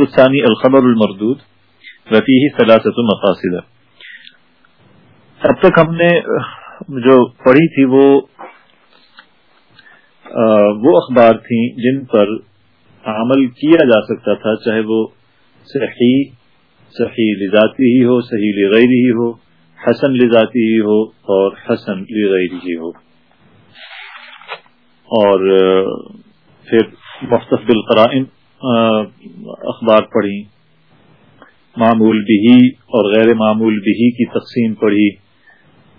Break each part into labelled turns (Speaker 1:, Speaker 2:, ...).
Speaker 1: الثانی الخبر المردود رفیع ثلاثت مقاصد. اب تک ہم نے، جو پڑھی تھی وہ وہ اخبار تھیں جن پر عمل کیا جا سکتا تھا، چاہے وہ صحیح صحیح لذاتی ہی ہو، صحیح لغیری ہی ہو، حسن لذاتی ہی ہو اور حسن لغیری ہی ہو۔ اور پھر مختص بالقرائن اخبار پڑھی، معمول بھی اور غیر معمول بھی کی تقسیم پڑھی۔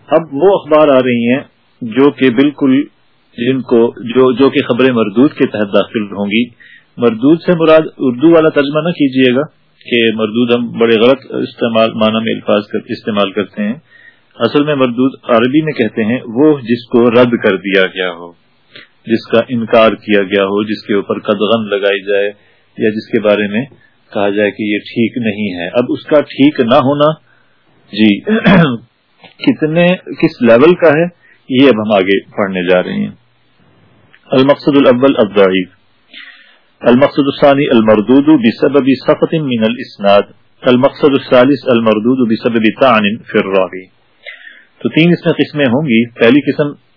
Speaker 1: اب وہ اخبار آ رہی ہیں جو کہ بالکل جن کو، جو جو کہ خبریں مردود کے تحت داخل ہوں گی۔ مردود سے مراد اردو والا ترجمہ نہ کیجیے گا کہ مردود ہم بڑے غلط استعمال، معنی میں الفاظ کر، استعمال کرتے ہیں۔ اصل میں مردود عربی میں کہتے ہیں، وہ جس کو رد کر دیا گیا ہو، جس کا انکار کیا گیا ہو، جس کے اوپر قدغن لگائی جائے۔ یا جس کے بارے میں کہا جائے کہ یہ ٹھیک نہیں ہے۔ اب اس کا ٹھیک نہ ہونا جی کتنے، کس لیول کا ہے، یہ اب ہم آگے پڑھنے جا رہے ہیں۔ المقصد الاول الضعیف۔ المقصد الثاني المردود بسبب سقط من الاسناد۔ المقصد الثالث المردود بسبب طعن في الراوي تو تین اس میں قسمیں ہوں گی۔ پہلی قسم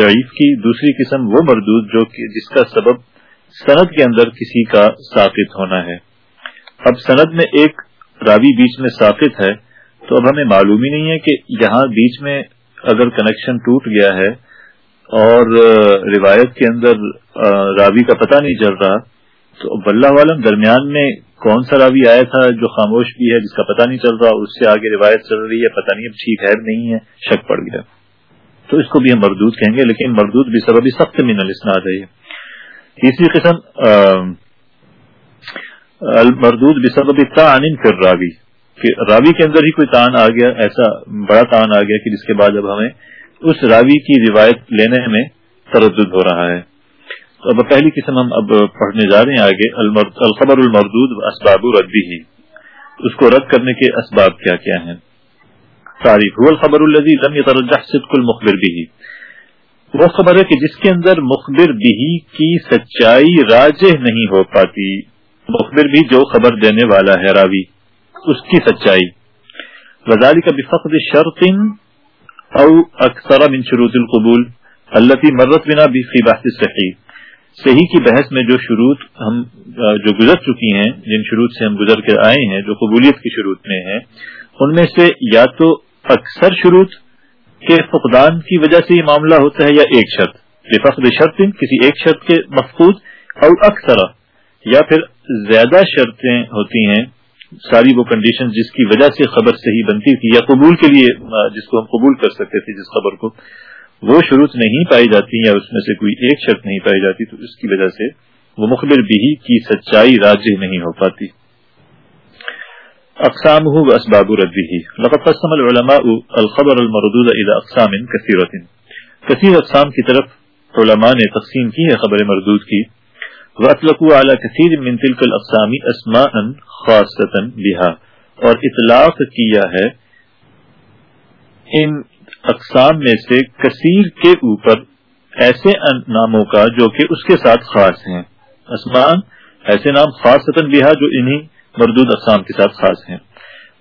Speaker 1: ضعیف کی، دوسری قسم وہ مردود جو جس کا سبب سند کے اندر کسی کا ساقط ہونا ہے۔ اب سند میں ایک راوی بیچ میں ساقط ہے، تو اب ہمیں معلوم ہی نہیں ہے کہ یہاں بیچ میں اگر کنیکشن ٹوٹ گیا ہے اور روایت کے اندر راوی کا پتہ نہیں چل رہا، تو اللہ عالم درمیان میں کون سا راوی آیا تھا جو خاموش بھی ہے، جس کا پتہ نہیں چل رہا اس سے آگے روایت چل رہی ہے، پتہ نہیں اب ٹھیک ہے نہیں ہے، شک پڑ گیا۔ تو اس کو بھی ہم مردود کہیں گے، لیکن مردود بھی سبب سخت من الاسناد ہے تیسری قسم المردود بھی سبب تعن پھر راوی کہ راوی کے اندر ہی کوئی تان آ گیا، ایسا بڑا تان آ گیا کہ جس کے بعد اب ہمیں اس راوی کی روایت لینے میں تردد ہو رہا ہے۔ تو اب پہلی قسم ہم اب پڑھنے جا رہے ہیں آگے الخبر المردود اسباب ردی ہی اس کو رد کرنے کے اسباب کیا کیا ہیں؟ تعریف الخبر الزی لم يترجح صدق المخبر بھی وہ خبر ہے کہ جس کے اندر مخبر بھی کی سچائی راجہ نہیں ہو پاتی، مخبر بھی جو خبر دینے والا ہے راوی، اس کی سچائی۔ وزاری کا بفقد شرط او اکثر من شروط القبول، التي مرت بنا بفی بحث صحیح۔ صحیح کی بحث میں جو شروط ہم، جو گزر چکی ہیں، جن شروط سے ہم گزر کے آئے ہیں، جو قبولیت کی شروط میں ہیں، ان میں سے یا تو اکثر شروط کے فقدان کی وجہ سے یہ معاملہ ہوتا ہے یا ایک شرط؟ فخر شرط کسی ایک شرط کے مفقود اور اکثر یا پھر زیادہ شرطیں ہوتی ہیں، ساری وہ کنڈیشن جس کی وجہ سے خبر صحیح بنتی تھی یا قبول کے لیے جس کو ہم قبول کر سکتے تھے جس خبر کو، وہ شروط نہیں پائی جاتی یا اس میں سے کوئی ایک شرط نہیں پائی جاتی تو اس کی وجہ سے وہ مخبر بھی کی سچائی راجہ نہیں ہو پاتی۔ اقسام ہو اسباب ردی ہی لقد قسم العلماء الخبر المردود الى اقسام کثیرت کثیر اقسام کی طرف علماء نے تقسیم کی ہے خبر مردود کی. واطلقوا على كثير من تلك الاقسام اسماء خاصه بها. اور اطلاق کیا ہے ان اقسام میں سے کثیر کے اوپر ایسے ناموں کا جو کہ اس کے ساتھ خاص ہیں. اسمان ایسے نام خاص بہا جو انہی مردود اقسام کے ساتھ خاص ہیں۔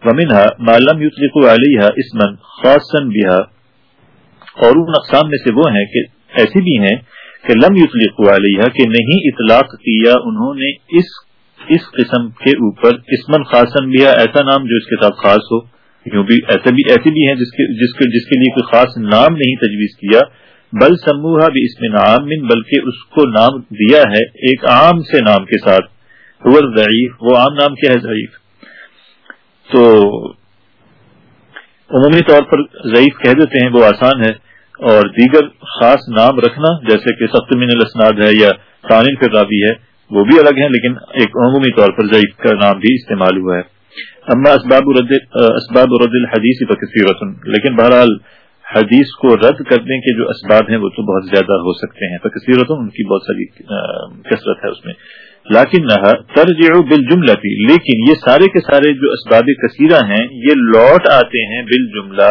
Speaker 1: ومنہا معلوم یوتلق علیہ اسمن خاصن بہا۔ اور ان اقسام میں سے وہ ہیں کہ ایسی بھی ہیں کہ لم یوتلق علیہ کہ نہیں اطلاق کیا انہوں نے اس اس قسم کے اوپر اسمن خاصن بہا، ایسا نام جو اس کے ساتھ خاص ہو۔ یوں بھی ایسے بھی ایسے بھی ہیں جس کے جس کے جس کے لیے کوئی خاص نام نہیں تجویز کیا۔ بل سموہا بھی اس میں نام بلکہ اس کو نام دیا ہے ایک عام سے نام کے ساتھ۔ ضعیف وہ عام نام کیا ہے ضعیف تو عمومی طور پر ضعیف کہہ دیتے ہیں، وہ آسان ہے۔ اور دیگر خاص نام رکھنا، جیسے کہ سخت من الاسناد ہے یا قانل کا راوی ہے، وہ بھی الگ ہیں، لیکن ایک عمومی طور پر ضعیف کا نام بھی استعمال ہوا ہے۔ اما اسباب رد اسباب رد الحدیث بکثیرت لیکن بہرحال حدیث کو رد کرنے کے جو اسباب ہیں، وہ تو بہت زیادہ ہو سکتے ہیں۔ بکثیرت ان کی بہت ساری کثرت ہے اس میں۔ لاکن نہ ترجع بالجملہ لیکن یہ سارے کے سارے جو اسباب کثیرہ ہیں، یہ لوٹ آتے ہیں بالجملہ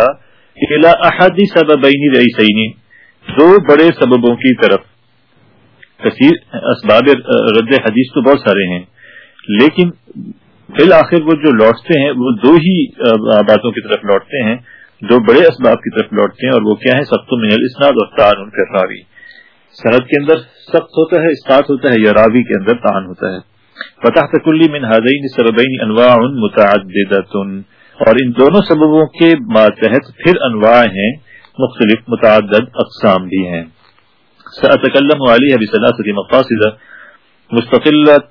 Speaker 1: الى احد سببین رئیسین، دو بڑے سببوں کی طرف۔ کثیر اسباب رد حدیث تو بہت سارے ہیں، لیکن بالآخر وہ جو لوٹتے ہیں، وہ دو ہی باتوں کی طرف لوٹتے ہیں۔ دو بڑے اسباب کی طرف لوٹتے ہیں اور وہ کیا ہے سب تو من الاسناد اور تان راوی سرحد کے اندر سخت ہوتا ہے اسناد ہوتا ہے یا راوی کے اندر تان ہوتا ہے۔ فتح تکلی من حدین سربین انواع متعددت اور ان دونوں سببوں کے ماتحت پھر انواع ہیں، مختلف، متعدد اقسام بھی ہیں۔ سأتکلم علیہ بثلاثت مقاصد مستقلت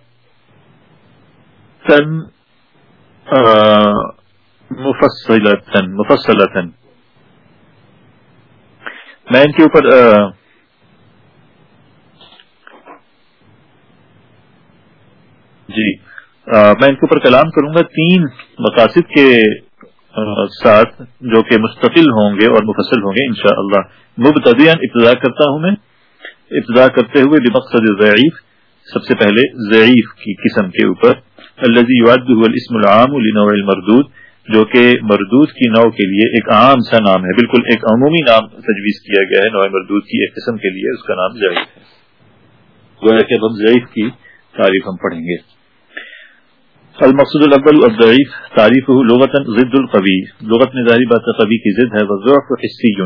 Speaker 1: مفصلتا مفصلتا۔ میں ان کے اوپر جی۔ میں ان کے اوپر کلام کروں گا تین مقاصد کے ساتھ جو کہ مستقل ہوں گے اور مفصل ہوں گے انشاءاللہ۔ شاء ابتدا کرتا ہوں میں۔ ابتدا کرتے ہوئے بمقصد ضعیف، سب سے پہلے ضعیف کی قسم کے اوپر۔ الاسم العام لنوع المردود، جو کہ مردود کی نو کے لیے ایک عام سا نام ہے۔ بالکل ایک عمومی نام تجویز کیا گیا ہے، نوع مردود کی ایک قسم کے لیے اس کا نام ضعیف ہے۔ گویا کہ ہم ضعیف کی تعریف ہم پڑھیں گے۔ المقصود الاول الضعیف تعریف لغت ضد القوی۔ لغت میں ظاہری بات قوی کی ضد ہے، وضعف حسی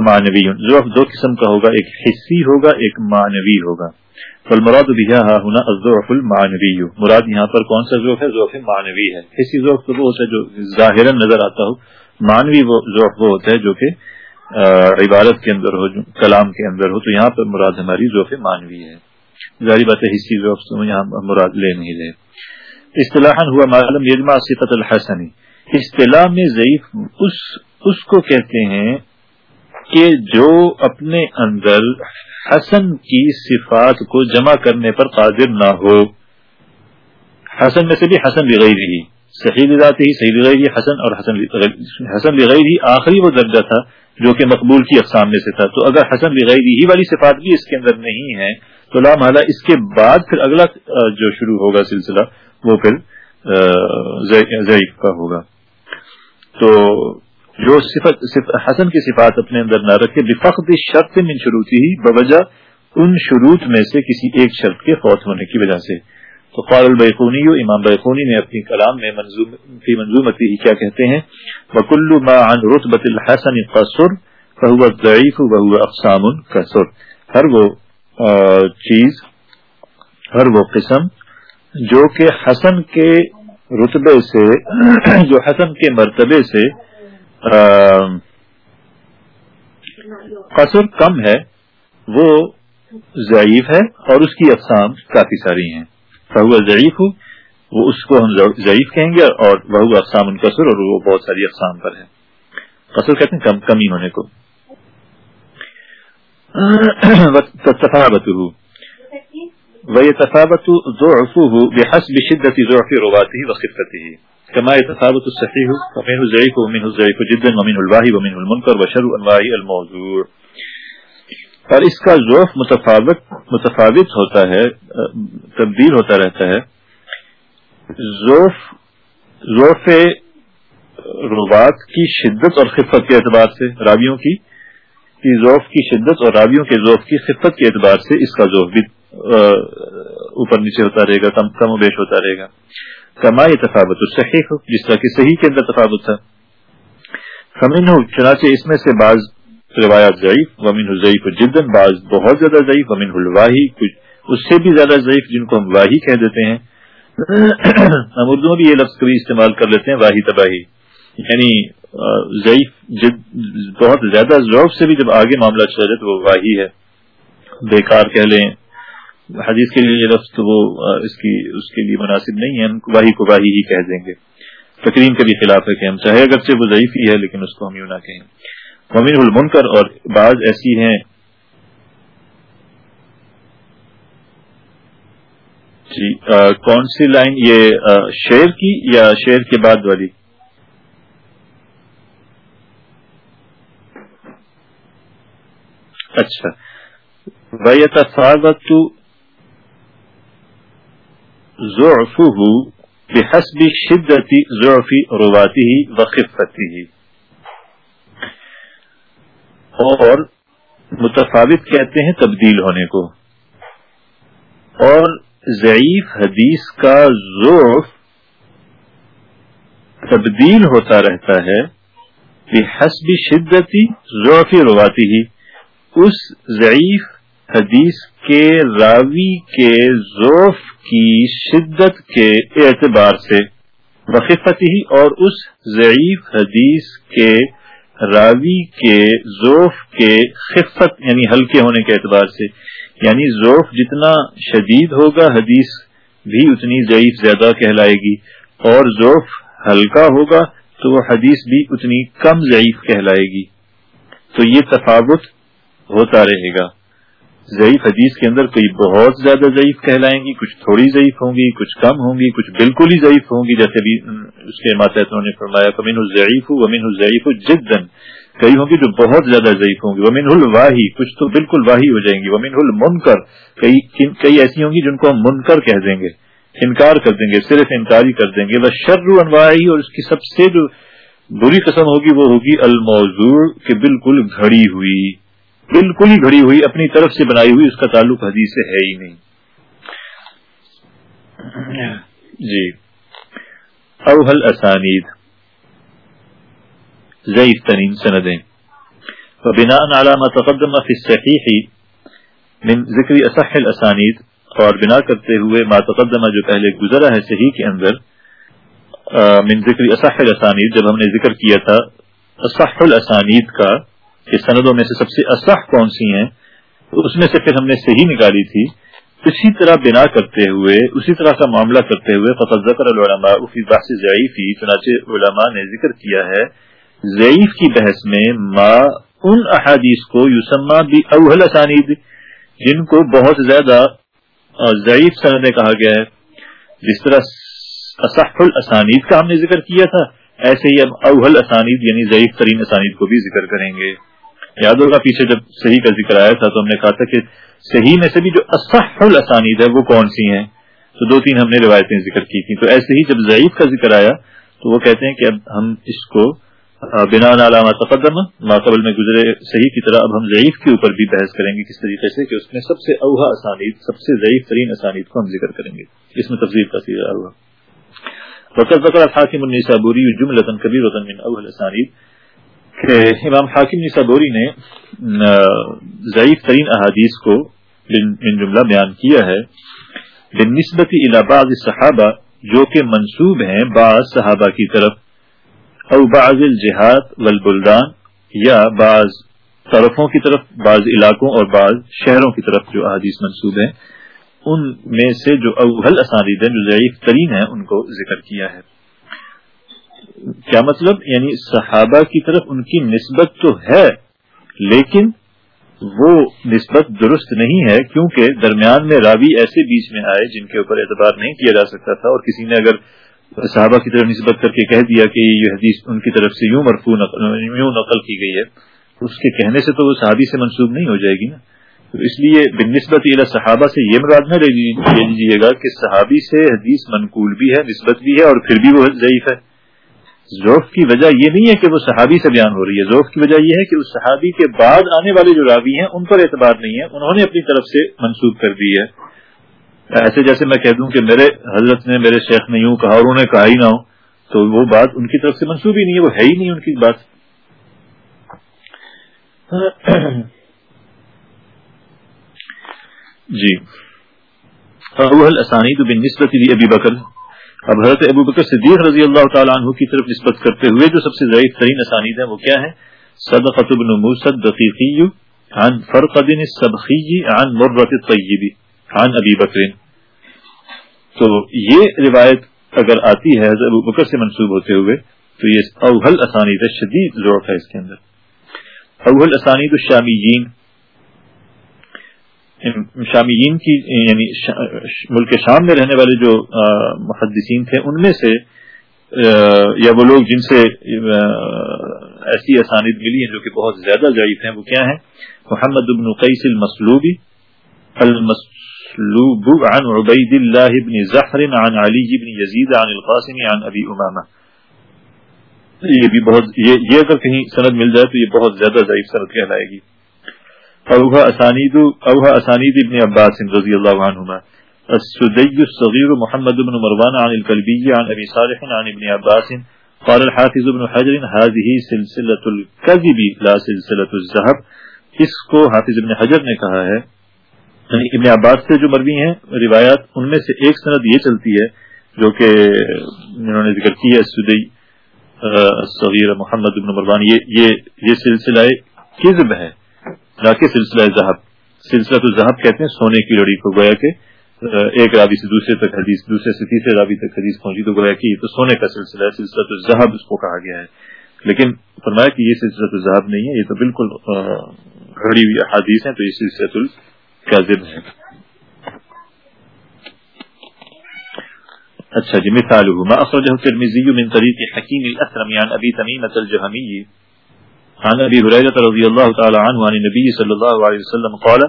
Speaker 1: معنوی۔ ضعف دو قسم کا ہوگا، ایک حصی ہوگا، ایک معنوی ہوگا۔ فالمراد بها هنا الضعف المعنوی۔ مراد یہاں پر کون سا ضعف ہے؟ ضعف معنوی ہے۔ حسی ضعف تو وہ ہوتا ہے جو ظاہرا نظر آتا ہو، معنوی وہ ضعف وہ ہوتا ہے جو کہ عبارت کے اندر ہو کلام کے اندر ہو، تو یہاں پر مراد ہماری ضعف معنوی ہے۔ ظاہری بات ہے حصی ضعف تو یہاں مراد لے نہیں لے۔ اصطلاح ہوا معلوم یجما صفت الحسنی۔ اصطلاح میں ضعیف اس اس کو کہتے ہیں کہ جو اپنے اندر حسن کی صفات کو جمع کرنے پر قادر نہ ہو۔ حسن میں سے بھی حسن بغیر ہی، صحیح لگاتے ہی صحیح بغیر ہی، حسن اور حسن حسن بغیر ہی آخری وہ درجہ تھا جو کہ مقبول کی اقسام میں سے تھا۔ تو اگر حسن بغیر ہی والی صفات بھی اس کے اندر نہیں ہے تو لامحالہ اس کے بعد پھر اگلا جو شروع ہوگا سلسلہ وہ پھر ضعیف کا ہوگا۔ تو جو صفت حسن کی صفات اپنے اندر نہ رکھے، بفقد شرط من شروطی ہی، بوجہ ان شروط میں سے کسی ایک شرط کے فوت ہونے کی وجہ سے۔ تو قال البیخونی امام بیخونی نے اپنی کلام میں فی منظومتی ہی کیا کہتے ہیں وکل ما عن رتبت الحسن قصر، فهو ضعیف وهو اقسام کسر ہر وہ چیز، ہر وہ قسم جو کہ حسن کے رتبے سے، جو حسن کے مرتبے سے قصر کم ہے، وہ ضعیف ہے اور اس کی اقسام کافی ساری ہیں۔ فہو ضعیف ہو وہ اس کو ہم ضعیف کہیں گے اور بہو اقسام ان قصر اور وہ بہت ساری اقسام پر ہے قصر کہتے ہیں کم، کمی ہونے کو۔ ويتفاوت ضعفه بحسب شدة ضعف رواته وخفته. كما يتفاوت الصحيح فمنه الضعيف ومنه الضعيف جدا، ومنه الواهي، ومنه المنكر، وشر انواع الموضوع اور اس کا ضعف متفاوت متفاوت ہوتا ہے، تبدیل ہوتا رہتا ہے. ضعف ضعف روات کی شدت اور خفت کے اعتبار سے، راویوں کی ذوف کی شدت اور راویوں کے ذوف کی خفت کے اعتبار سے اس کا ذوف بھی اوپر نیچے ہوتا رہے گا، کم کم و بیش ہوتا رہے گا۔ کما یہ تفاوت صحیح جس طرح کہ صحیح کے اندر تفاوت تھا فمین ہو چنانچہ اس میں سے بعض روایات ضعیف ومین ضعیف جدن بعض بہت زیادہ ضعیف ومین الواحی، کچھ اس سے بھی زیادہ ضعیف جن کو ہم واہی کہہ دیتے ہیں۔ ہم اردو میں بھی یہ لفظ کبھی استعمال کر لیتے ہیں واہی تباہی۔ یعنی ضعیف بہت زیادہ ضعف سے بھی جب آگے معاملہ چل جائے تو وہ واہی ہے۔ بیکار کہہ لیں۔ حدیث کے لیے یہ لفظ تو وہ اس کی، اس کے لیے مناسب نہیں ہے، ہم واہی کو واہی ہی کہہ دیں گے۔ تقریم کے بھی خلاف ہے کہ ہم چاہے، اگرچہ وہ ضعیف ہی ہے، لیکن اس کو ہم یوں نہ کہیں۔ ممین المنکر اور بعض ایسی ہیں۔ جی کون سی لائن؟ یہ شعر کی یا شعر کے بعد والی؟ اچھا۔ ویتفاوت ضعفه بحسب شدت ضعف رواته وخفته. اور متفاوت کہتے ہیں تبدیل ہونے کو. اور ضعیف حدیث کا ضعف تبدیل ہوتا رہتا ہے حسبی شدتی ضعف رواتی ہی اس ضعیف حدیث کے راوی کے ضعف کی شدت کے اعتبار سے۔ وقفتی ہی اور اس ضعیف حدیث کے راوی کے ذوف کے خفت یعنی ہلکے ہونے کے اعتبار سے۔ یعنی ذوف جتنا شدید ہوگا، حدیث بھی اتنی ضعیف زیادہ کہلائے گی۔ اور ذوف ہلکا ہوگا، تو وہ حدیث بھی اتنی کم ضعیف کہلائے گی۔ تو یہ تفاوت ہوتا رہے گا۔ ضعیف حدیث کے اندر کوئی بہت زیادہ ضعیف کہلائیں گی، کچھ تھوڑی ضعیف ہوں گی، کچھ کم ہوں گی، کچھ بالکل ہی ضعیف ہوں گی، جیسے بھی اس کے ماتحتوں نے فرمایا کمین الضعیف ومین الضعیف جدن کئی ہوں گی جو بہت زیادہ ضعیف ہوں گی ومین الواحی کچھ تو بالکل واہی ہو جائیں گی ومین المنکر۔ کئی کئی ایسی ہوں گی جن کو ہم منکر کہہ دیں گے، انکار کر دیں گے، صرف انکار ہی کر دیں گے۔ بس شر انواعی اور اس کی سب سے جو بری قسم ہوگی، وہ ہوگی الموضوع، کہ بالکل گھڑی ہوئی۔ بالکل ہی گھڑی ہوئی، اپنی طرف سے بنائی ہوئی، اس کا تعلق حدیث سے ہے ہی نہیں۔ جی۔ اوہل اسانید۔ ضعیف ترین سندیں۔ بنا علامہ تقدم فی من ذکر اصح الاسانید۔ اور بنا کرتے ہوئے ما تقدم جو پہلے گزرا ہے صحیح کے اندر من ذکر اصح الاسانید، جب ہم نے ذکر کیا تھا، اصح الاسانید کا کہ سندوں میں سے سب سے اصح کون سی ہیں؟ اس میں سے پھر ہم نے صحیح نکالی تھی۔ اسی طرح بنا کرتے ہوئے، اسی طرح کا معاملہ کرتے ہوئے، فقط ذکر العلماء فی بحث ضعیفی چنانچہ علماء نے ذکر کیا ہے۔ ضعیف کی بحث میں ما ان احادیث کو یوسما بھی اوہل اسانید، جن کو بہت زیادہ ضعیف سندیں کہا گیا ہے۔ جس طرح اصح الاسانید کا ہم نے ذکر کیا تھا، ایسے ہی اب اوہل اسانید یعنی ضعیف ترین اسانید کو بھی ذکر کریں گے۔ یاد ہوگا پیچھے جب صحیح کا ذکر آیا تھا تو ہم نے کہا تھا کہ صحیح میں سے بھی جو اصح الاسانید ہے وہ کون سی ہیں؟ تو دو تین ہم نے روایتیں ذکر کی تھیں۔ تو ایسے ہی جب ضعیف کا ذکر آیا تو وہ کہتے ہیں کہ اب ہم اس کو بنا علامہ تقدم ماقبل میں گزرے صحیح کی طرح اب ہم ضعیف کے اوپر بھی بحث کریں گے کس طریقے سے کہ اس میں سب سے اوہا اسانید، سب سے ضعیف ترین اسانید کو ہم ذکر کریں گے۔ اس میں تفصیل کا سیرا ہوا وقت ذکر الحاکم النسابوری جملة كبيرة من اول اسانید کہ امام حاکم نسابوری نے ضعیف ترین احادیث کو من جملہ بیان کیا ہے بنسبت الى بعض صحابہ جو کہ منصوب ہیں بعض صحابہ کی طرف، او بعض الجہاد والبلدان یا بعض طرفوں کی طرف، بعض علاقوں اور بعض شہروں کی طرف جو احادیث منصوب ہیں، ان میں سے جو اول اسانید ہیں جو ضعیف ترین ہیں، ان کو ذکر کیا ہے۔ کیا مطلب؟ یعنی صحابہ کی طرف ان کی نسبت تو ہے، لیکن وہ نسبت درست نہیں ہے، کیونکہ درمیان میں راوی ایسے بیچ میں آئے جن کے اوپر اعتبار نہیں کیا جا سکتا تھا، اور کسی نے اگر صحابہ کی طرف نسبت کر کے کہہ دیا کہ یہ حدیث ان کی طرف سے یوں مرفو یوں نقل کی گئی ہے، اس کے کہنے سے تو وہ صحابی سے منسوب نہیں ہو جائے گی نا۔ تو اس لیے بن نسبت صحابہ سے یہ مراد نہ لے لیجیے گا کہ صحابی سے حدیث منقول بھی ہے، نسبت بھی ہے، اور پھر بھی وہ ضعیف ہے۔ ذوف کی وجہ یہ نہیں ہے کہ وہ صحابی سے بیان ہو رہی ہے ذوف کی وجہ یہ ہے کہ اس صحابی کے بعد آنے والے جو راوی ہیں، ان پر اعتبار نہیں ہے، انہوں نے اپنی طرف سے منسوخ کر دی ہے۔ ایسے جیسے میں کہہ دوں کہ میرے حضرت نے، میرے شیخ نے یوں کہا اور انہوں نے کہا ہی نہ ہو، تو وہ بات ان کی طرف سے منسوخ ہی نہیں ہے، وہ ہے ہی نہیں ان کی بات۔ جی۔ اسانید بن نسبت ابی بکر اب حضرت ابو بکر صدیق رضی اللہ تعالیٰ عنہ کی طرف نسبت کرتے ہوئے جو سب سے ضعیف ترین اسانید ہیں وہ کیا ہے صدقت بن موسد دقیقی عن فرقد السبخی عن مرت الطیبی عن ابی بکر۔ تو یہ روایت اگر آتی ہے حضرت ابو بکر سے منسوب ہوتے ہوئے، تو یہ اوہل اسانید شدید ضرورت ہے اس کے اندر۔ اوہل اسانید الشامیین شامیین کی یعنی ملک شام میں رہنے والے جو محدثین تھے، ان میں سے یا وہ لوگ جن سے ایسی اسانید ملی ہیں جو کہ بہت زیادہ ضعیف ہیں، وہ کیا ہیں؟ محمد بن قیس المسلوبی، المسلوب عن عبید اللہ بن زہر عن علی بن یزید عن القاسم عن ابی امامہ. یہ بھی بہت یہ اگر کہیں سند مل جائے تو یہ بہت زیادہ ضعیف سند کہلائے گی۔ اوها اسانید اوها اسانید ابن عباس رضی اللہ عنہما. السدی الصغیر محمد بن مروان عن القلبی عن ابی صالح عن ابن عباس. قال الحافظ ابن حجر هذه سلسلة الكذب لا سلسلة الزهب اس کو حافظ ابن حجر نے کہا ہے. یعنی ابن عباس سے جو مروی ہیں، روایات، ان میں سے ایک سند یہ چلتی ہے جو کہ انہوں نے ذکر کی ہے سدئی صغیر محمد ابن مروان. یہ یہ یہ سلسلہ کذب ہے۔ نہ کہ سلسلہ زہب۔ سلسلہ تو زہب کہتے ہیں سونے کی لڑی کو۔ گویا کہ ایک راوی سے دوسرے تک حدیث، دوسرے سے تیسرے راوی تک حدیث پہنچی تو گویا کہ یہ تو سونے کا سلسلہ ہے، سلسلہ تو زہب اس کو کہا گیا ہے۔ لیکن فرمایا کہ یہ سلسلہ تو زہب نہیں ہے، یہ تو بالکل گھڑی ہوئی حادیث ہیں تو یہ سلسلہ القاذب ہے اچھا جی مثال ما اخرجه الترمذي من طريق حكيم الاسرم عن یعنی ابي تميمه الجهمي عن أبي هريرة رضي الله تعالى عنه عن النبي صلى الله عليه وسلم قال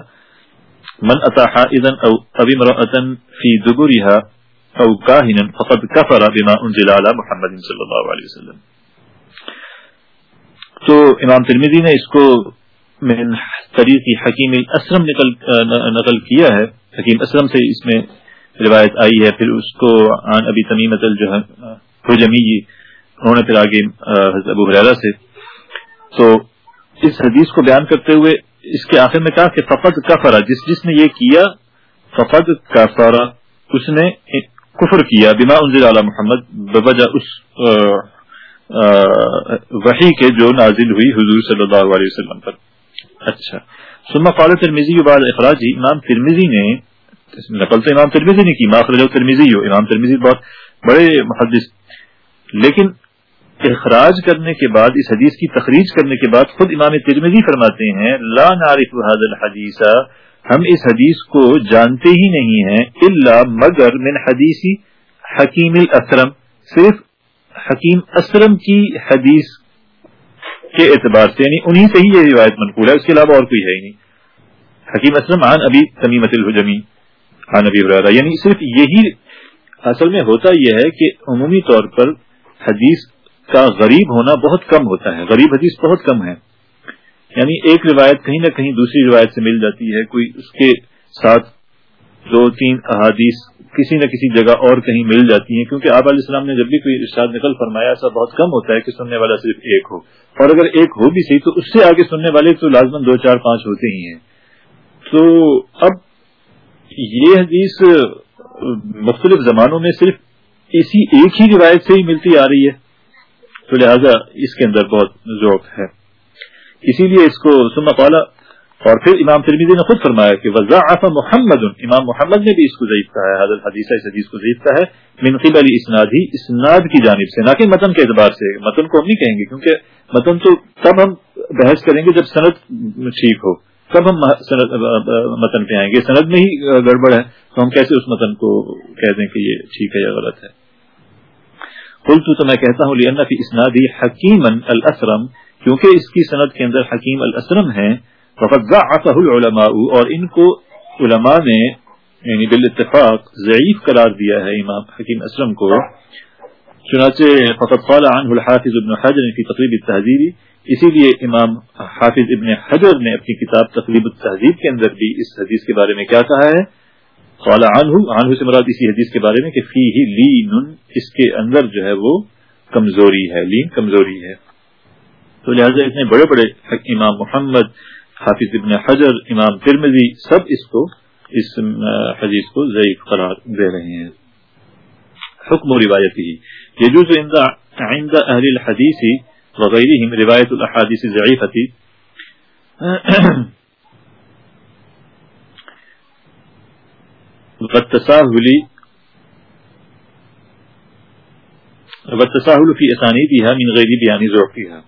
Speaker 1: من أتى حائضا أو ابي امرأة في دبرها أو كاهنا فقد كفر بما أنزل على محمد صلى الله عليه وسلم. تو إمام ترمذی نے اس کو من طریق حکیم اسلم نقل نقل کیا ہے۔ حکیم اسلم سے اس میں روایت آئی ہے پھر اس کو عن ابی تمیمت الجمی انہوں نے پھر آگے ابو حرا سے تو اس حدیث کو بیان کرتے ہوئے اس کے آخر میں کہا کہ فقط کفرا جس جس نے یہ کیا فقط کفرا اس نے کفر کیا، بما انزل علی محمد، بوجہ اس وحی کے جو نازل ہوئی حضور صلی اللہ علیہ وسلم پر۔ اچھا۔ سما قال ترمیزی بعد اخراجی، امام ترمیزی نے، نقل تو امام ترمیزی نے کی ماخرج ترمیزی ہو امام ترمیزی بہت بڑے محدث۔ لیکن اخراج کرنے کے بعد، اس حدیث کی تخریج کرنے کے بعد خود امام ترمیزی فرماتے ہیں، لا نعرف هذا الحدیث ہم اس حدیث کو جانتے ہی نہیں ہیں، الا مگر من حدیثی حکیم الاسرم. صرف حکیم اسرم کی حدیث کے اعتبار سے یعنی انہی سے ہی یہ روایت منقول ہے، اس کے علاوہ اور کوئی ہے ہی نہیں. حکیم اسلم عن ابی تمیمت الحجمی، عن ابی برادہ یعنی صرف یہی اصل میں ہوتا یہ ہے کہ عمومی طور پر حدیث کا غریب ہونا بہت کم ہوتا ہے، غریب حدیث بہت کم ہے۔ یعنی ایک روایت کہیں نہ کہیں دوسری روایت سے مل جاتی ہے، کوئی اس کے ساتھ دو، تین احادیث کسی نہ کسی جگہ اور کہیں مل جاتی ہیں، کیونکہ آپ علیہ السلام نے جب بھی کوئی ارشاد نقل فرمایا ایسا بہت کم ہوتا ہے کہ سننے والا صرف ایک ہو۔ اور اگر ایک ہو بھی صحیح تو اس سے آگے سننے والے تو لازمن دو، چار، پانچ ہوتے ہی ہیں۔ تو اب یہ حدیث مختلف زمانوں میں صرف اسی ایک ہی روایت سے ہی ملتی آ رہی ہے۔ تو لہذا اس کے اندر بہت ذوق ہے۔ اسی لیے اس کو سما پالا اور پھر امام ترمیزی نے خود فرمایا کہ وضاحف محمد، امام محمد نے بھی اس کو ضعیف کہا ہے۔ حضرت حدیثہ اس حدیث کو ضعیف کہا ہے۔ منقب علی اسناد ہی، اسناد کی جانب سے، نہ کہ متن کے اعتبار سے۔ متن کو ہم نہیں کہیں گے، کیونکہ متن تو تب ہم بحث کریں گے جب سند ٹھیک ہو۔ تب ہم متن پہ آئیں گے۔ سند میں ہی گڑبڑ ہے، تو ہم کیسے اس متن کو کہہ دیں کہ یہ ٹھیک ہے یا غلط ہے؟ قلت تو میں کہتا ہوں، لأن فی اسنادی حکیم الاسرم کیونکہ اس کی سند کے اندر حکیم الاسرم ہے، فقد ضعفه العلماء، اور ان کو علماء نے یعنی بالاتفاق ضعیف قرار دیا ہے امام حکیم اسلم کو۔ چنانچہ فقط قال عنه الحافظ ابن حجر فی تقریب التحذیری اسی لیے امام حافظ ابن حجر نے اپنی کتاب تقریب التحذیب کے اندر بھی اس حدیث کے بارے میں کیا کہا ہے قال عنہ عنہ سے مراد اسی حدیث کے بارے میں کہ فی ہی لین، اس کے اندر جو ہے وہ کمزوری ہے، لین کمزوری ہے۔ تو لہٰذا اتنے بڑے بڑے امام محمد، حافظ ابن حجر، امام ترمزی سب اس کو، اس حدیث کو ضعیف قرار دے رہے ہیں۔ حکم و روایت ہی یجوز عند اہل الحدیث وغیرہم روایت الاحادیث ضعیفتی۔ والتساهل في اسانيدها من غير بيان ضعفها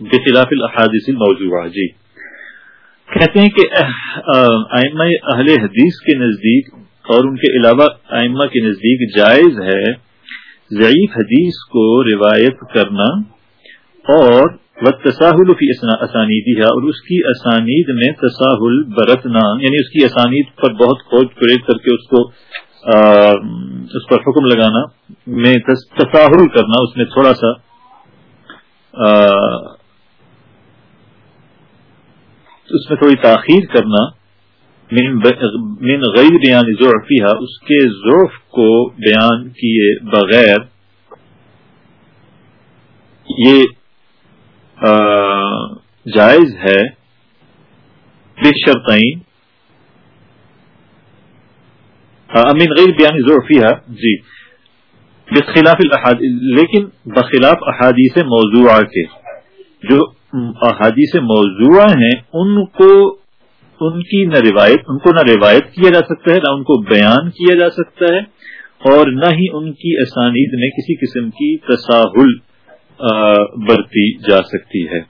Speaker 1: بخلاف الاحادیث الموضوعہ جی۔ کہتے ہیں کہ ائمہ اہل حدیث کے نزدیک اور ان کے علاوہ ائمہ کے نزدیک جائز ہے ضعیف حدیث کو روایت کرنا اور تساہل فی اسانیدی ہے اور اس کی اسانید میں تساہل برتنا یعنی اس کی اسانید پر بہت کھوج پریت کر کے اس کو اس پر حکم لگانا، میں تساہل کرنا، اس میں تھوڑا سا اس میں تھوڑی تاخیر کرنا من غیر بیان ضعفیہ اس کے ضعف کو بیان کیے بغیر، یہ جائز ہے، بے شرطین امین غیر بیان ضعفیہ جی بخلاف لیکن بخلاف احادیث موضوع کے، جو احادیث موضوع ہیں، ان کو ان کی نہ روایت، ان کو نہ روایت کیا جا سکتا ہے، نہ ان کو بیان کیا جا سکتا ہے، اور نہ ہی ان کی اسانید میں کسی قسم کی تساہل برتی جا سکتی ہے۔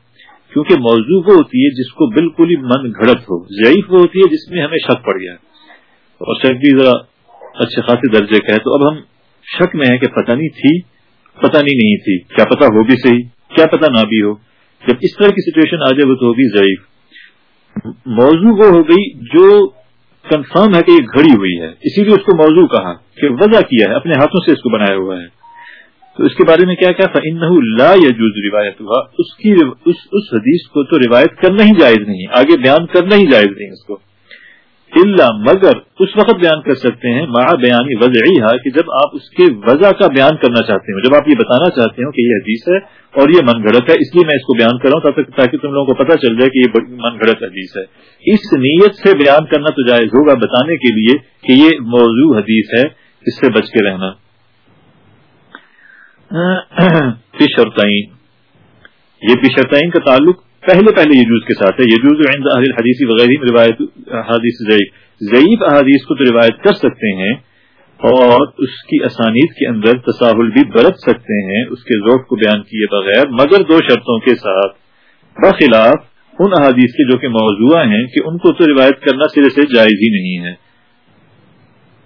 Speaker 1: کیونکہ موضوع وہ ہوتی ہے جس کو بالکل ہی من گھڑت ہو، ضعیف وہ ہوتی ہے جس میں ہمیں شک پڑ گیا۔ اور شک بھی جی ذرا اچھے خاصے درجے کا ہے، تو اب ہم شک میں ہے کہ پتہ نہیں تھی، پتہ نہیں نہیں تھی، کیا پتہ ہو بھی صحیح، کیا پتہ نہ بھی ہو۔ جب اس طرح کی سچویشن آ جائے وہ تو ہوگی ضعیف۔ موضوع وہ ہو گئی جو کنفرم ہے کہ یہ گھڑی ہوئی ہے۔ اسی لیے اس کو موضوع کہا کہ وضع کیا ہے اپنے ہاتھوں سے اس کو بنایا ہوا ہے۔ تو اس کے بارے میں کیا کہا؟ تھا ان لا یجوز روایت ہوا اس کی اس, اس حدیث کو تو روایت کرنا ہی جائز نہیں آگے بیان کرنا ہی جائز نہیں اس کو۔ اللہ مگر اس وقت بیان کر سکتے ہیں ماں بیانی وضعی کہ جب آپ اس کے وضع کا بیان کرنا چاہتے ہیں جب آپ یہ بتانا چاہتے ہو کہ یہ حدیث ہے اور یہ من گھڑت ہے، اس لیے میں اس کو بیان کر رہا ہوں تاکہ تم لوگوں کو پتہ چل جائے کہ یہ من گھڑت حدیث ہے۔ اس نیت سے بیان کرنا تو جائز ہوگا بتانے کے لیے کہ یہ موضوع حدیث ہے، اس سے بچ کے رہنا۔ پیشرتعین یہ پیشرتعین کا تعلق پہلے پہلے یجوز کے ساتھ ہے یجوز عند اہل حدیثی وغیرہ روایت، حدیث ضعیف ضعیف احادیث کو تو روایت کر سکتے ہیں اور اس کی اسانید کے اندر تصاہل بھی برت سکتے ہیں، اس کے ذوق کو بیان کیے بغیر، مگر دو شرطوں کے ساتھ۔ بخلاف ان احادیث کے جو کہ موضوع ہیں کہ ان کو تو روایت کرنا سرے سے جائز ہی نہیں ہے۔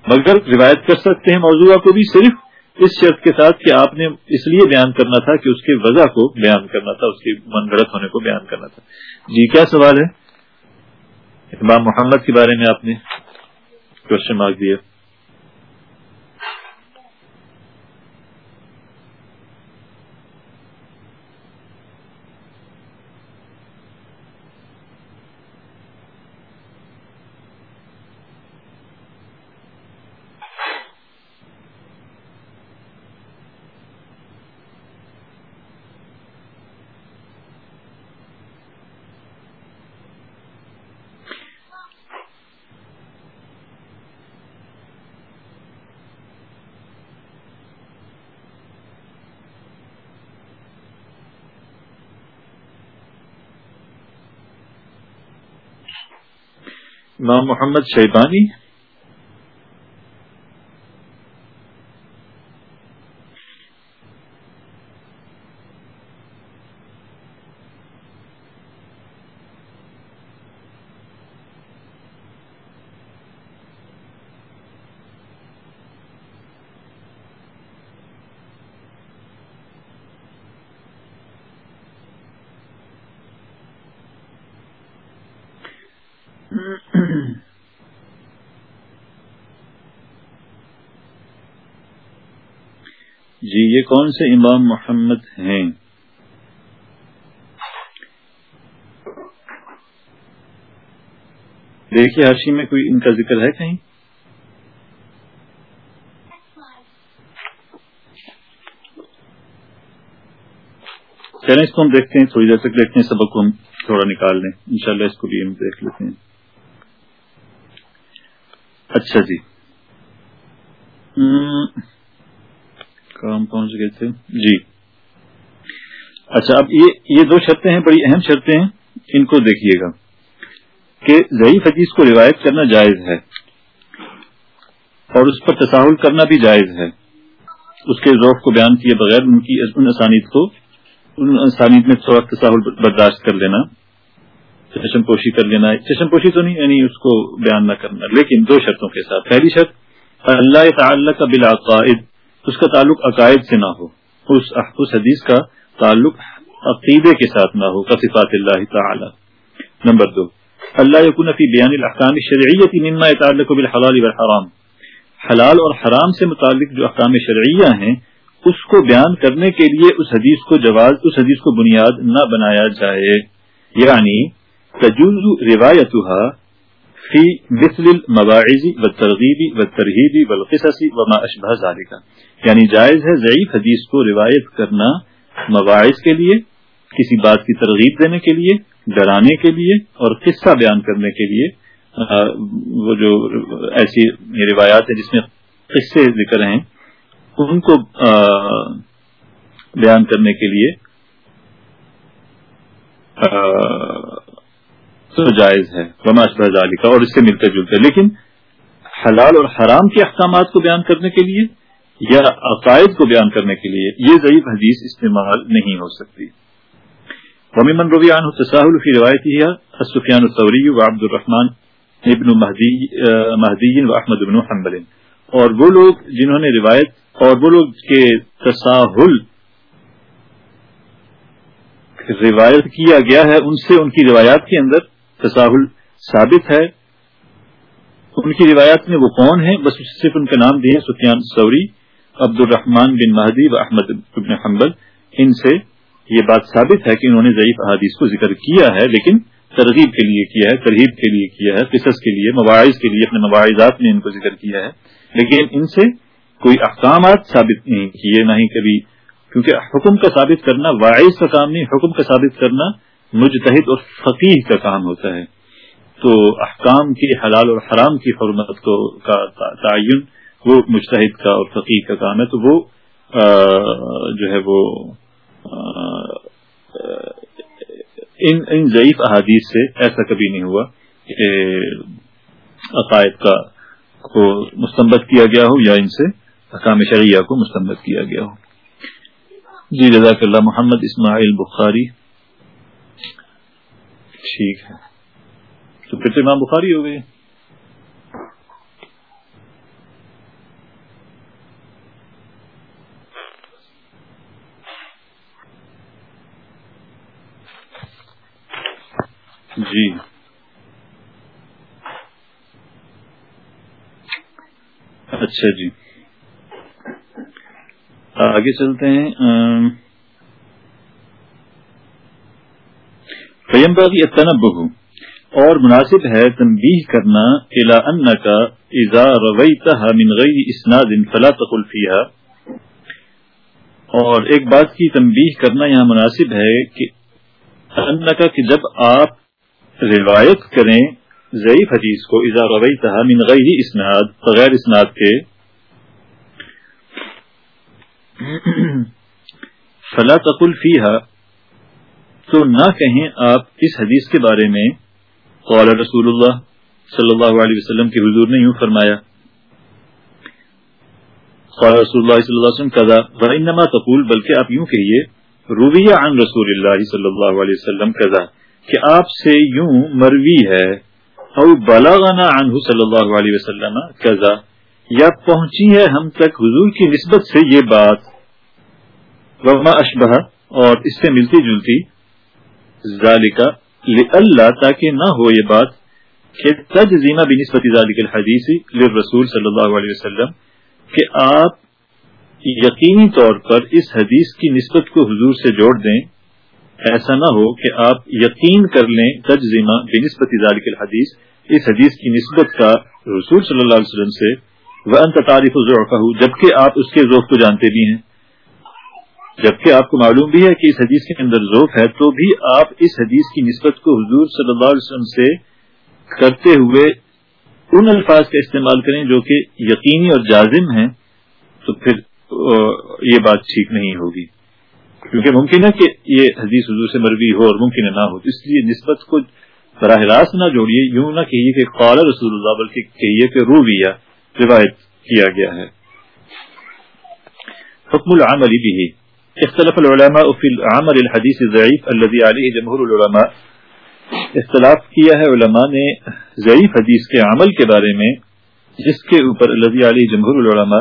Speaker 1: مگر روایت کر سکتے ہیں، موضوع کو بھی صرف اس شرط کے ساتھ کہ آپ نے اس لیے بیان کرنا تھا کہ اس کے وضع کو بیان کرنا تھا، اس کے من گڑت ہونے کو بیان کرنا تھا۔ جی کیا سوال ہے؟ امام محمد کے بارے میں آپ نے کوشچن مارک دیا امام محمد شیبانی جی یہ کون سے امام محمد ہیں؟ دیکھیے ہرشی میں کوئی ان کا ذکر ہے کہیں؟ چلیں، اس کو ہم دیکھتے ہیں، تھوڑی دیر تک دیکھتے ہیں، سبق کو ہم تھوڑا نکال لیں۔ انشاءاللہ اس کو بھی ہم دیکھ لیتے ہیں۔ اچھا جی۔ کام پہنچ گئے تھے۔ جی۔ اچھا اب یہ یہ دو شرطیں ہیں بڑی اہم شرطیں ہیں۔ ان کو دیکھیے گا کہ ضعیف حدیث کو روایت کرنا جائز ہے اور اس پر تصاہل کرنا بھی جائز ہے۔ اس کے ذوق کو بیان کیے بغیر ان کی ان اسانید کو ان اسانید میں تھوڑا تصاہل برداشت کر لینا۔ چشم پوشی کر لینا چشم پوشی تو نہیں یعنی اس کو بیان نہ کرنا۔ لیکن دو شرطوں کے ساتھ۔ پہلی شرط، اللہ تعالی کا بالعقائد اس کا تعلق عقائد سے نہ ہو۔ اس اس حدیث کا تعلق عقیدے کے ساتھ نہ ہو صفات اللہ تعالی۔ نمبر دو، اللہ یقون فی بیان الاحکام شرعیت مما يتعلق بالحلال والحرام۔ حلال اور حرام سے متعلق جو احکام شرعیہ ہیں، اس کو بیان کرنے کے لیے اس حدیث کو جواز، اس حدیث کو بنیاد نہ بنایا جائے۔ یعنی تجوز روایتها فی مثل المواعظ والترغیب والترہیب والقصص وما اشبہ ذالک یعنی جائز ہے ضعیف حدیث کو روایت کرنا مواعظ کے لیے، کسی بات کی ترغیب دینے کے لیے، ڈرانے کے لیے اور قصہ بیان کرنے کے لیے. وہ جو ایسی روایات ہیں جس میں قصے ذکر ہیں، ان کو بیان کرنے کے لیے تو جائز ہے۔ رماش بحالی کا اور اس سے ملتے جلتے۔ لیکن حلال اور حرام کے احکامات کو بیان کرنے کے لیے یا عقائد کو بیان کرنے کے لیے یہ ضعیف حدیث استعمال نہیں ہو سکتی۔ ومن روی عنه تساهل في روايته السفيان الثوري وعبد الرحمن ابن مہدی و احمد بن حنبل۔ اور وہ لوگ جنہوں نے روایت اور وہ لوگ کے تساہل روایت کیا گیا ہے، ان سے ان کی روایات کے اندر تساہل ثابت ہے۔ ان کی روایات میں وہ کون ہیں؟ بس صرف ان کا نام دیے سفیان سوری عبد الرحمان بن مہدی و احمد بن حنبل۔ ان سے یہ بات ثابت ہے کہ انہوں نے ضعیف احادیث کو ذکر کیا ہے، لیکن ترغیب کے لیے کیا ہے ترغیب کے لیے کیا ہے، قصص کے لیے، مواعظ کے لیے، اپنے مواعظات میں ان کو ذکر کیا ہے۔ لیکن ان سے کوئی احکامات ثابت نہیں کیے، نہ ہی کبھی۔ کیونکہ حکم کا ثابت کرنا، واعظ کا کام نہیں، حکم کا ثابت کرنا مجتہد اور فقیر کا کام ہوتا ہے، تو احکام کی، حلال اور حرام کی حرمت کو کا تعین، وہ مجتہد کا اور فقیر کا کام ہے، تو وہ جو ہے وہ ان ان ضعیف احادیث سے ایسا کبھی نہیں ہوا کہ عقائد کا کو مستمت کیا گیا ہو یا ان سے حکام شریعہ کو مستمت کیا گیا ہو۔ جی جزاک اللہ، محمد اسماعیل بخاری ٹھیک ہے۔ تو پھر تو امام بخاری ہو گئے جی۔ اچھا جی۔ آگے چلتے ہیں۔ فیم باغی اور مناسب ہے تنبیہ کرنا الا ان کا اذا رویتها من غیر اسناد فلا تقل فيها۔ اور ایک بات کی تنبیہ کرنا یہاں مناسب ہے کہ ان کہ جب آپ روایت کریں ضعیف حدیث کو، اذا رویتها من غیر اسناد بغیر اسناد کے۔ فلا تقل فيها۔ تو نہ کہیں آپ اس حدیث کے بارے میں قال رسول اللہ صلی اللہ علیہ وسلم کے حضور نے یوں فرمایا، قال رسول اللہ صلی اللہ علیہ وسلم کذا وانما تقول، بلکہ آپ یوں کہیے، رویہ عن رسول اللہ صلی اللہ علیہ وسلم کذا، کہ آپ سے یوں مروی ہے، او بلغنا عنہ صلی اللہ علیہ وسلم کذا، یا پہنچی ہے ہم تک حضور کی نسبت سے یہ بات۔ وما اشبہ اور اس سے ملتی جلتی ذالکا اللہ تاکہ نہ ہو یہ بات کہ تجزیمہ بنسبت ذالک الحدیث للرسول صلی اللہ علیہ وسلم کہ آپ یقینی طور پر اس حدیث کی نسبت کو حضور سے جوڑ دیں، ایسا نہ ہو کہ آپ یقین کر لیں تجزیمہ بنسبت ذالک الحدیث، اس حدیث کی نسبت کا رسول صلی اللہ علیہ وسلم سے وہ انت تعریف ضعفہ جبکہ آپ اس کے ذوق کو جانتے بھی ہیں۔ جبکہ آپ کو معلوم بھی ہے کہ اس حدیث کے اندر ذوق ہے، تو بھی آپ اس حدیث کی نسبت کو حضور صلی اللہ علیہ وسلم سے کرتے ہوئے ان الفاظ کا استعمال کریں جو کہ یقینی اور جازم ہیں، تو پھر یہ بات ٹھیک نہیں ہوگی۔ کیونکہ ممکن ہے کہ یہ حدیث حضور سے مروی ہو اور ممکن نہ ہو اس لیے نسبت کو براہ راست نہ جوڑیے، یوں نہ کہیے کہ قال رسول اللہ، بلکہ کہیے کہ رویہ روایت کیا گیا ہے۔ حکم العمل بھی۔ اختلاف العلماء في العمل الحديث الضعيف الذي عليه جمهور العلماء. اختلاف کیا ہے علماء نے ضعیف حدیث کے عمل کے بارے میں، جس کے اوپر الذي عليه جمهور العلماء،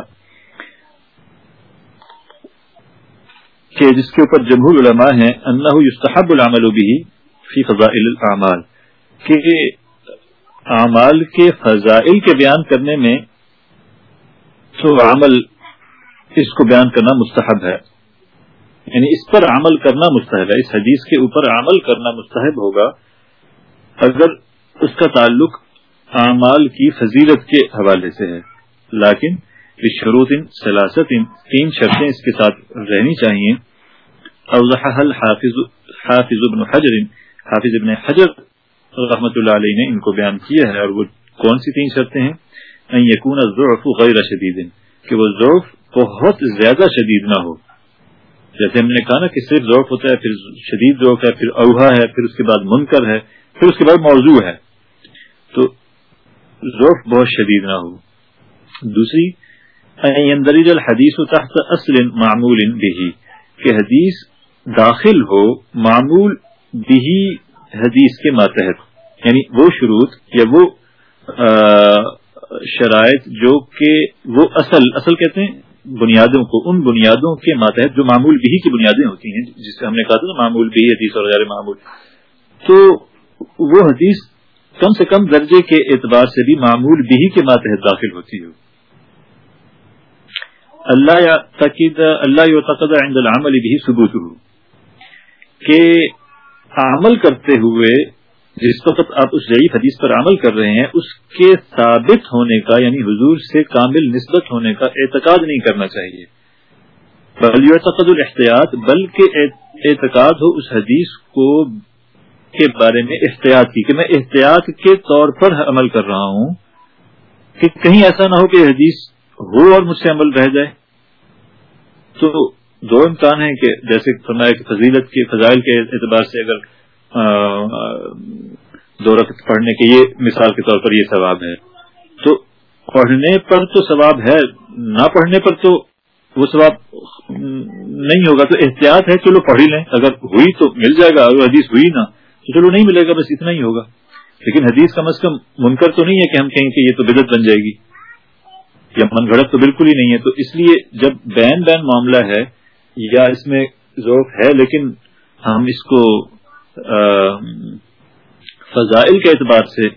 Speaker 1: کہ جس کے اوپر جمہور علماء ہیں، انه يستحب العمل به في فضائل الاعمال کہ اعمال کے فضائل کے بیان کرنے میں تو عمل اس کو بیان کرنا مستحب ہے۔ یعنی اس پر عمل کرنا مستحب ہے، اس حدیث کے اوپر عمل کرنا مستحب ہوگا اگر اس کا تعلق اعمال کی فضیلت کے حوالے سے ہے۔ لیکن شروط سلاست تین شرطیں اس کے ساتھ رہنی چاہیے۔ حافظ حافظ ابن حجر، حافظ ابن حجر رحمت اللہ علیہ نے ان کو بیان کیا ہے اور وہ کون سی تین شرطیں ہیں؟ ان یکون الضعف غیر شدید، کہ وہ ضعف بہت زیادہ شدید نہ ہو۔ جیسے ہم نے کہا نا کہ صرف ضعف ہوتا ہے، پھر شدید ذوق ہے، پھر اوہا ہے، پھر اس کے بعد منکر ہے، پھر اس کے بعد موضوع ہے۔ تو ذوق بہت شدید نہ ہو۔ دوسری يندرج الحدیث تحت اصل معمول به کہ حدیث داخل ہو، معمول بھی حدیث کے ماتحت۔ یعنی وہ شروط یا وہ شرائط جو کہ وہ اصل اصل کہتے ہیں؟ بنیادوں کو، ان بنیادوں کے ماتحت، جو معمول بھی کی بنیادیں ہوتی ہیں، جس سے ہم نے کہا تھا نا، معمول بھی حدیث اور غیر معمول۔ تو وہ حدیث کم سے کم درجے کے اعتبار سے بھی معمول بھی کے ماتحت داخل ہوتی ہو۔ اللہ یا تقید اللہ تقد عند العمل بھی ثبوت ہو۔ کہ عمل کرتے ہوئے جس وقت آپ اس ضعیف حدیث پر عمل کر رہے ہیں، اس کے ثابت ہونے کا یعنی حضور سے کامل نسبت ہونے کا اعتقاد نہیں کرنا چاہیے۔ بل الاحتیاط، بلکہ اعتقاد ہو اس حدیث کو کے بارے میں احتیاط کی، کہ میں احتیاط کے طور پر عمل کر رہا ہوں، کہ کہیں ایسا نہ ہو کہ حدیث ہو اور مجھ سے عمل رہ جائے۔ تو دو امکان ہیں کہ جیسے فرمایا کہ فضیلت کے، فضائل کے اعتبار سے اگر دو رقط پڑھنے کے یہ مثال کے طور پر یہ ثواب ہے۔ تو پڑھنے پر تو ثواب ہے، نہ پڑھنے پر تو وہ ثواب نہیں ہوگا۔ تو احتیاط ہے، چلو پڑھ ہی لیں۔ اگر ہوئی تو مل جائے گا، اگر حدیث ہوئی نا تو چلو نہیں ملے گا، بس اتنا ہی ہوگا۔ لیکن حدیث کم از کم منکر تو نہیں ہے کہ ہم کہیں کہ یہ تو بدت بن جائے گی۔ یا من گھڑت تو بالکل ہی نہیں ہے۔ تو اس لیے جب بین بین معاملہ ہے، یا اس میں ذوق ہے، لیکن ہم اس کو فضائل کے اعتبار سے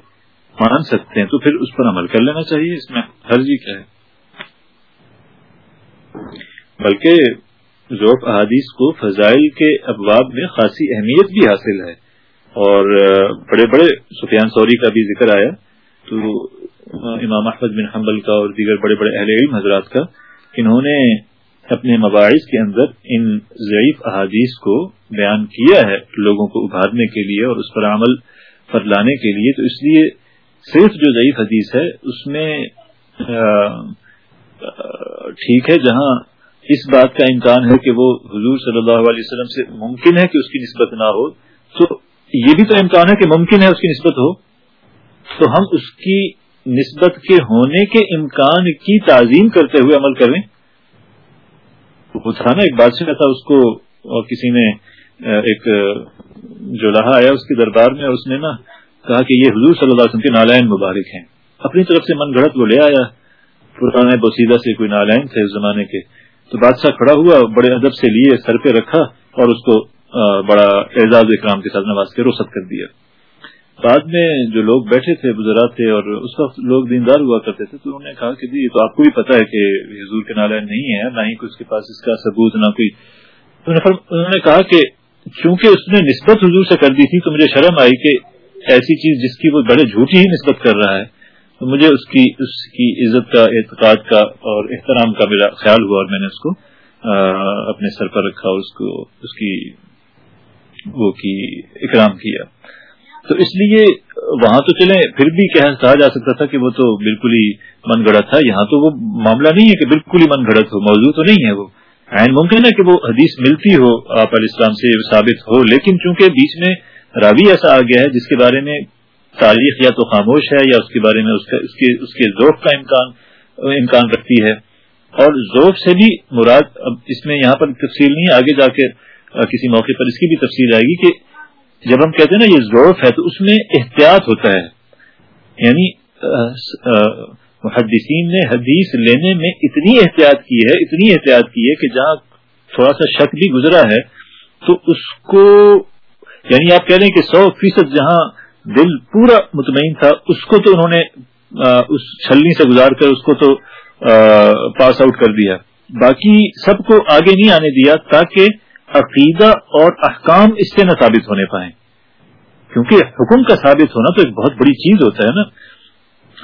Speaker 1: مان سکتے ہیں، تو پھر اس پر عمل کر لینا چاہیے، اس میں حرجی کیا ہے؟ بلکہ ذوق احادیث کو فضائل کے ابواب میں خاصی اہمیت بھی حاصل ہے۔ اور بڑے بڑے سفیان سوری کا بھی ذکر آیا، تو امام احمد بن حنبل کا اور دیگر بڑے بڑے اہل علم حضرات کا، انہوں نے اپنے مباحث کے اندر ان ضعیف احادیث کو بیان کیا ہے لوگوں کو ابھارنے کے لیے اور اس پر عمل پر لانے کے لیے، تو اس لیے صرف جو ضعیف حدیث ہے، اس میں ٹھیک ہے، جہاں اس بات کا امکان ہے کہ وہ حضور صلی اللہ علیہ وسلم سے ممکن ہے کہ اس کی نسبت نہ ہو، تو یہ بھی تو امکان ہے کہ ممکن ہے اس کی نسبت ہو۔ تو ہم اس کی نسبت کے ہونے کے امکان کی تعظیم کرتے ہوئے عمل کریں وہ تھا نا، ایک بادشاہ تھا، اس کو، اور کسی نے ایک جو لہا آیا اس کے دربار میں اس نے نا کہا کہ یہ حضور صلی اللہ علیہ وسلم کے نالائن مبارک ہیں۔ اپنی طرف سے من گھڑت وہ لے آیا۔ پرانے بوسیدہ سے کوئی نالائن تھے اس زمانے کے۔ تو بادشاہ کھڑا ہوا، بڑے ادب سے لیے، سر پہ رکھا اور اس کو بڑا اعزاز اکرام کے ساتھ نواز کے روسط کر دیا۔ بعد میں جو لوگ بیٹھے تھے، بزرات تھے اور اس وقت لوگ دیندار ہوا کرتے تھے، تو انہوں نے کہا کہ جی تو آپ کو بھی پتا ہے کہ حضور کے نالائن نہیں ہے نہ ہی اس کے پاس اس کا ثبوت، نہ کوئی۔ انہوں نے کہا کہ چونکہ اس نے نسبت حضور سے کر دی تھی تو مجھے شرم آئی کہ ایسی چیز جس کی وہ بڑے جھوٹی ہی نسبت کر رہا ہے، تو مجھے اس کی اس کی عزت کا، اعتقاد کا اور احترام کا میرا خیال ہوا اور میں نے اس کو اپنے سر پر رکھا اس کو، اس کی وہ کی، اکرام کیا۔ تو اس لیے وہاں تو چلیں، پھر بھی کہا جا سکتا تھا کہ وہ تو بالکل ہی من گڑت تھا۔ یہاں تو وہ معاملہ نہیں ہے کہ بالکل ہی من گڑت ہو، موضوع تو نہیں ہے وہ۔ عین ممکن ہے کہ وہ حدیث ملتی ہو آپ علیہ السلام سے ثابت ہو، لیکن چونکہ بیچ میں راوی ایسا آ گیا ہے جس کے بارے میں تاریخ یا تو خاموش ہے یا اس کے بارے میں اس کے ذوق کا امکان امکان رکھتی ہے۔ اور ذوق سے بھی مراد اب اس میں یہاں پر تفصیل نہیں آگے جا کے کسی موقع پر اس کی بھی تفصیل آئے گی کہ جب ہم کہتے ہیں نا یہ ضعف ہے تو اس میں احتیاط ہوتا ہے۔ یعنی محدثین نے حدیث لینے میں اتنی احتیاط کی ہے، اتنی احتیاط کی ہے کہ جہاں تھوڑا سا شک بھی گزرا ہے، تو اس کو یعنی آپ کہہ رہے ہیں کہ سو فیصد جہاں دل پورا مطمئن تھا، اس کو تو انہوں نے اس چھلنی سے گزار کر اس کو تو پاس آؤٹ کر دیا۔ باقی سب کو آگے نہیں آنے دیا تاکہ عقیدہ اور احکام اس سے نہ ثابت ہونے پائیں۔ کیونکہ حکم کا ثابت ہونا تو ایک بہت بڑی چیز ہوتا ہے نا۔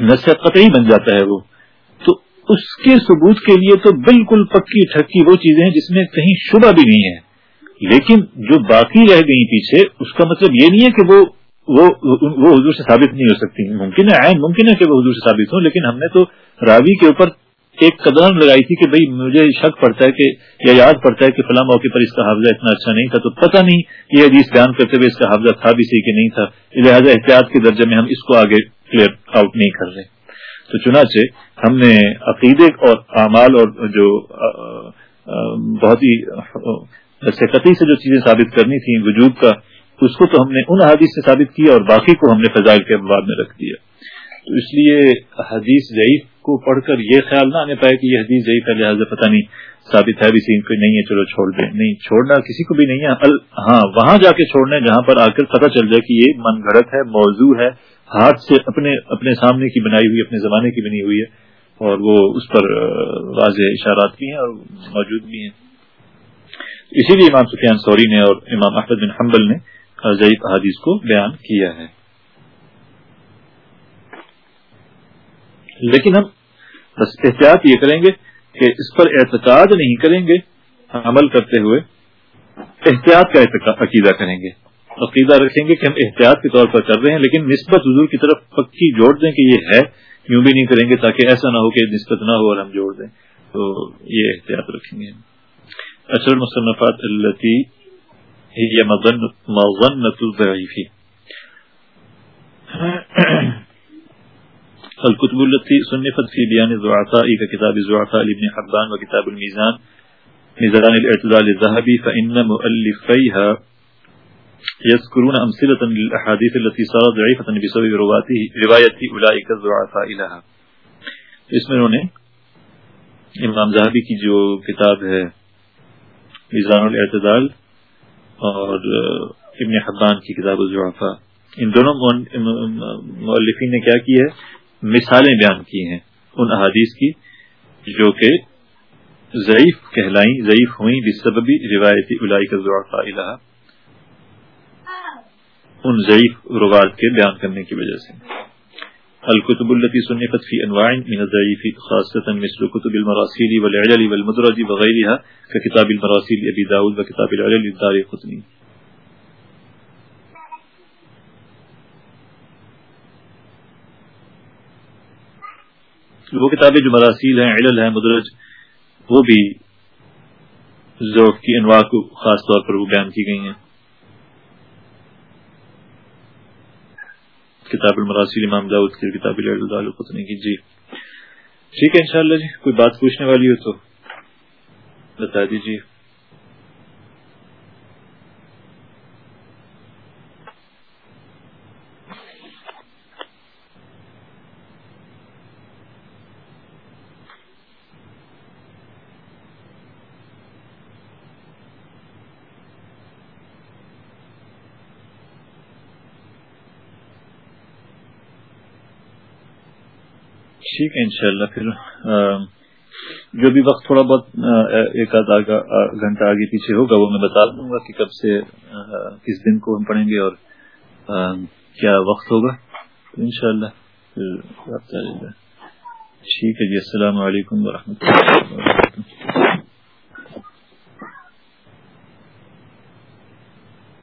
Speaker 1: نصیحت قطعی بن جاتا ہے وہ۔ تو اس کے ثبوت کے لیے تو بالکل پکی ٹھکی وہ چیزیں ہیں جس میں کہیں شبہ بھی نہیں ہے۔ لیکن جو باقی رہ گئی پیچھے، اس کا مطلب یہ نہیں ہے کہ وہ وہ وہ حضور سے ثابت نہیں ہو سکتی۔ ممکن ہے، عین ممکن ہے کہ وہ حضور سے ثابت ہوں، لیکن ہم نے تو راوی کے اوپر ایک قدم لگائی تھی کہ بھئی مجھے شک پڑتا ہے کہ، یا یاد پڑتا ہے کہ فلاں موقع پر اس کا حافظہ اتنا اچھا نہیں تھا، تو پتہ نہیں یہ حدیث بیان کرتے ہوئے اس کا حافظہ تھا بھی صحیح کہ نہیں تھا۔ لہٰذا احتیاط کے درجے میں ہم اس کو آگے کلیئر آؤٹ نہیں کر رہے۔ تو چنانچہ ہم نے عقیدے اور اعمال اور جو بہت ہی قطعی سے جو چیزیں ثابت کرنی تھیں، وجود کا، اس کو تو ہم نے ان حدیث سے ثابت کیا اور باقی کو ہم نے فضائل کے بعد میں رکھ دیا۔ تو اس لیے حدیث ضعیف کو پڑھ کر یہ خیال نہ آنے پائے کہ یہ حدیث ضعیف ہے، لہٰذا پتہ نہیں، ثابت ہے بھی سین کوئی نہیں ہے، چلو چھوڑ دیں۔ نہیں، چھوڑنا کسی کو بھی نہیں ہے۔ ہاں وہاں جا کے چھوڑنا ہے جہاں پر آ کر پتہ چل جائے کہ یہ من گھڑت ہے، موضوع ہے۔ ہاتھ سے اپنے اپنے سامنے کی بنائی ہوئی، اپنے زمانے کی بنی ہوئی ہے اور وہ اس پر واضح اشارات بھی ہیں اور موجود بھی ہیں۔ اسی لیے امام سفیان سوری نے اور امام احمد بن حنبل نے ضعیف حادیث کو بیان کیا ہے۔ لیکن ہم بس احتیاط یہ کریں گے کہ اس پر اعتقاد نہیں کریں گے، عمل کرتے ہوئے احتیاط کا عقیدہ کریں گے۔ عقیدہ رکھیں گے کہ ہم احتیاط کے طور پر کر رہے ہیں، لیکن نسبت حضور کی طرف پکی جوڑ دیں کہ یہ ہے، یوں بھی نہیں کریں گے تاکہ ایسا نہ ہو کہ نسبت نہ ہو اور ہم جوڑ دیں۔ تو یہ احتیاط رکھیں گے۔ اچھا مصنفات اللہ هي مظنة الضعيف. الكتب التي صنفت في بيان الضعفاء ككتاب الزعفاء لابن حبان وكتاب الميزان ميزان الاعتدال الذهبي، فإن مؤلفيها يذكرون أمثلة للأحاديث التي صارت ضعيفة بسبب رواية أولئك الضعفاء لها. اس میں انہوں نے امام زہبی کی جو کتاب ہے میزان الاعتدال اور ابن حبان کی کتاب الضعفاء، ان دونوں مؤلفین نے کیا کی ہے؟ مثالیں بیان کی ہیں ان احادیث کی، جو کہ ضعیف کہلائیں، ضعیف ہوئیں بسببی روایتی الائی کا ضعفاء الہ ان ضعیف روات کے بیان کرنے کی وجہ سے۔ الكتب التي صنفت في انواع من الضعيف خاصة مثل كتب المراسيل والعلل والمدرج وغيرها، ككتاب المراسيل ابي داود وكتاب العلل للدار قطني. وہ کتابیں جو مراسیل ہیں علل ہیں، مدرج، وہ بھی ذوق کی انواع کو خاص طور پر وہ بیان کی گئی ہیں۔ کتاب المراسی امام داؤد کی کتاب القطنی کی۔ جی۔ ٹھیک ہے انشاءاللہ جی کوئی بات پوچھنے والی ہو تو بتا دیجیے ٹھیک ہے انشاءاللہ، پھر جو بھی وقت تھوڑا بہت ایک آدھا گھنٹہ آگے پیچھے ہوگا، وہ میں بتا دوں گا کہ کب سے کس دن کو ہم پڑھیں گے اور کیا وقت ہوگا۔ ان شاء اللہ ٹھیک ہے جی السلام علیکم ورحمۃ اللہ